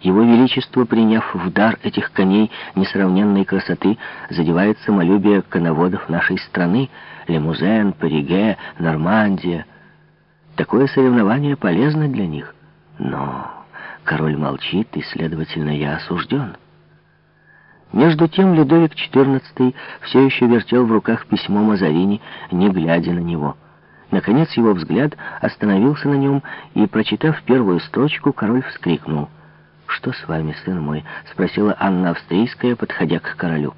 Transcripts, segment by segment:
Его Величество, приняв в дар этих коней несравненной красоты, задевает самолюбие коноводов нашей страны, Лемузен, Париге, Нормандия. Такое соревнование полезно для них. Но король молчит, и, следовательно, я осужден. Между тем Людовик XIV все еще вертел в руках письмо Мазарини, не глядя на него. Наконец его взгляд остановился на нем, и, прочитав первую строчку, король вскрикнул — «Что с вами, сын мой?» — спросила Анна Австрийская, подходя к королю.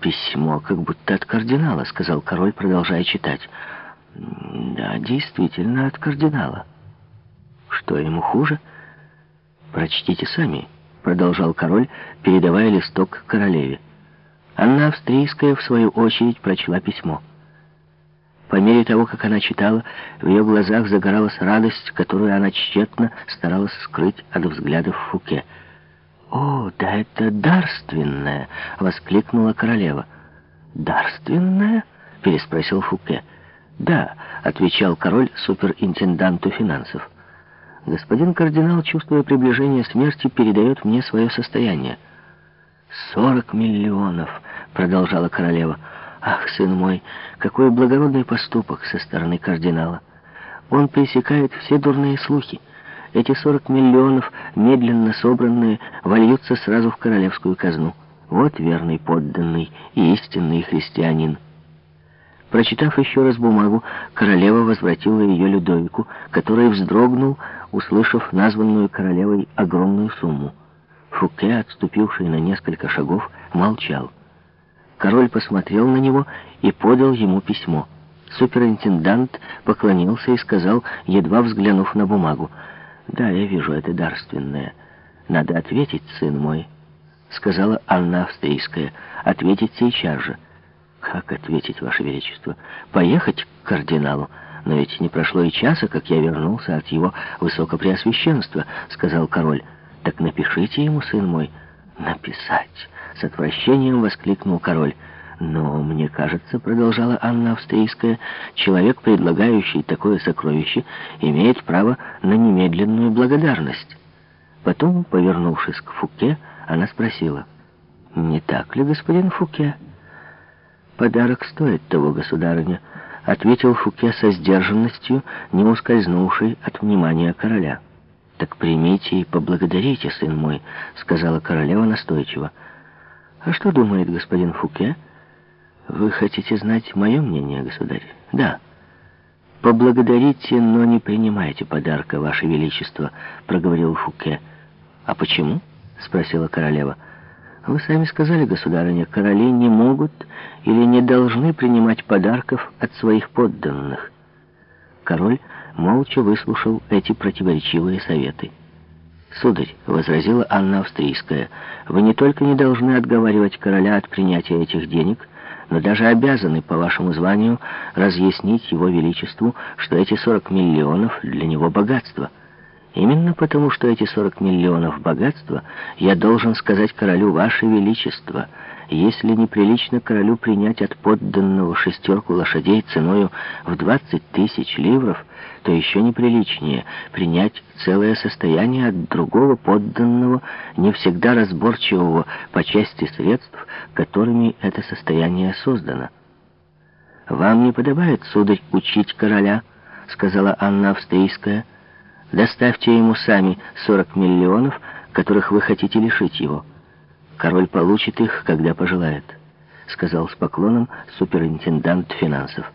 «Письмо, как будто от кардинала», — сказал король, продолжая читать. «Да, действительно, от кардинала». «Что ему хуже?» «Прочтите сами», — продолжал король, передавая листок королеве. Анна Австрийская, в свою очередь, прочла письмо. По мере того, как она читала, в ее глазах загоралась радость, которую она тщетно старалась скрыть от взглядов Фуке. «О, да это дарственное!» — воскликнула королева. «Дарственное?» — переспросил Фуке. «Да», — отвечал король суперинтенданту финансов. «Господин кардинал, чувствуя приближение смерти, передает мне свое состояние». «Сорок миллионов», — продолжала королева, — Ах, сын мой, какой благородный поступок со стороны кардинала. Он пресекает все дурные слухи. Эти 40 миллионов, медленно собранные, вольются сразу в королевскую казну. Вот верный подданный и истинный христианин. Прочитав еще раз бумагу, королева возвратила ее Людовику, который вздрогнул, услышав названную королевой огромную сумму. Фуке, отступивший на несколько шагов, молчал. Король посмотрел на него и подал ему письмо. Суперинтендант поклонился и сказал, едва взглянув на бумагу, «Да, я вижу, это дарственное. Надо ответить, сын мой», — сказала Анна Австрийская. «Ответить сейчас же». «Как ответить, Ваше Величество? Поехать к кардиналу? Но ведь не прошло и часа, как я вернулся от его высокопреосвященства», — сказал король. «Так напишите ему, сын мой». «Написать!» — с отвращением воскликнул король. «Но, мне кажется, — продолжала Анна Австрийская, — человек, предлагающий такое сокровище, имеет право на немедленную благодарность». Потом, повернувшись к Фуке, она спросила, «Не так ли, господин Фуке?» «Подарок стоит того, государыня», — ответил Фуке со сдержанностью, не ускользнувшей от внимания короля. «Так примите и поблагодарите, сын мой», — сказала королева настойчиво. «А что думает господин Фуке?» «Вы хотите знать мое мнение, государь?» «Да». «Поблагодарите, но не принимайте подарка, ваше величество», — проговорил Фуке. «А почему?» — спросила королева. «Вы сами сказали, государыня, короли не могут или не должны принимать подарков от своих подданных». Король молча выслушал эти противоречивые советы. «Сударь», — возразила Анна Австрийская, — «вы не только не должны отговаривать короля от принятия этих денег, но даже обязаны по вашему званию разъяснить его величеству, что эти 40 миллионов для него богатство». Именно потому, что эти 40 миллионов богатства, я должен сказать королю «Ваше Величество», если неприлично королю принять от подданного шестерку лошадей ценою в 20 тысяч ливров, то еще неприличнее принять целое состояние от другого подданного, не всегда разборчивого по части средств, которыми это состояние создано. «Вам не подобает, сударь, учить короля», — сказала Анна Австрийская, — Доставьте ему сами 40 миллионов, которых вы хотите лишить его. Король получит их, когда пожелает», — сказал с поклоном суперинтендант финансов.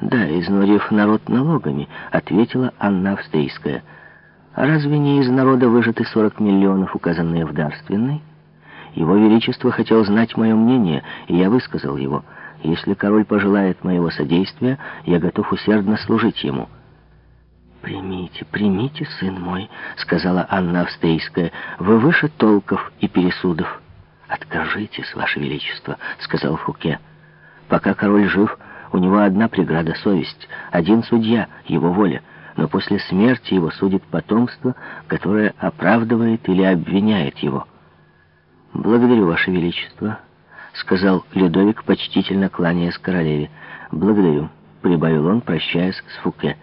«Да, изнурив народ налогами», — ответила Анна Австрийская. «А разве не из народа выжаты 40 миллионов, указанные в дарственной?» Его Величество хотел знать мое мнение, и я высказал его. Если король пожелает моего содействия, я готов усердно служить ему». «Примите, примите, сын мой», — сказала Анна Австрийская, — «вы выше толков и пересудов». «Откажитесь, ваше величество», — сказал Фуке. «Пока король жив, у него одна преграда — совесть, один судья — его воля, но после смерти его судит потомство, которое оправдывает или обвиняет его». «Благодарю, ваше величество», — сказал Людовик, почтительно кланяясь королеве. «Благодарю», — прибавил он, прощаясь с Фуке.